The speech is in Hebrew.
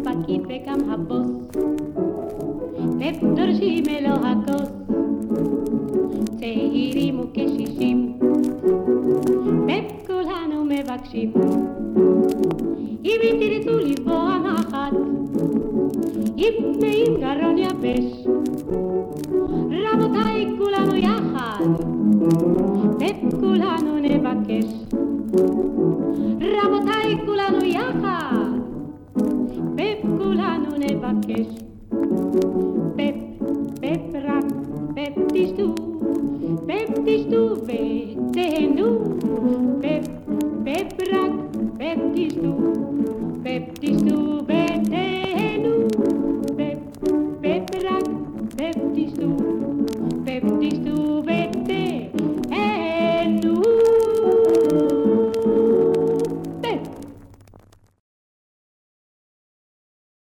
הפקיד וגם הבוס, ודורשים אלו הכוס, צעירים וקשישים, וכולנו מבקשים, אם תרצו לבוא נחת, עם מעין גרון יבש, רבותיי כולנו יחד, Πεπ, κουλάνω, ρε πακέσ. Ραμπατάει κουλάνω, ια. Πεπ, κουλάνω, ρε πακέσ. Πεπ, πεπ, ρα, πεπ, τι του, Πεπ, τι του βετενού.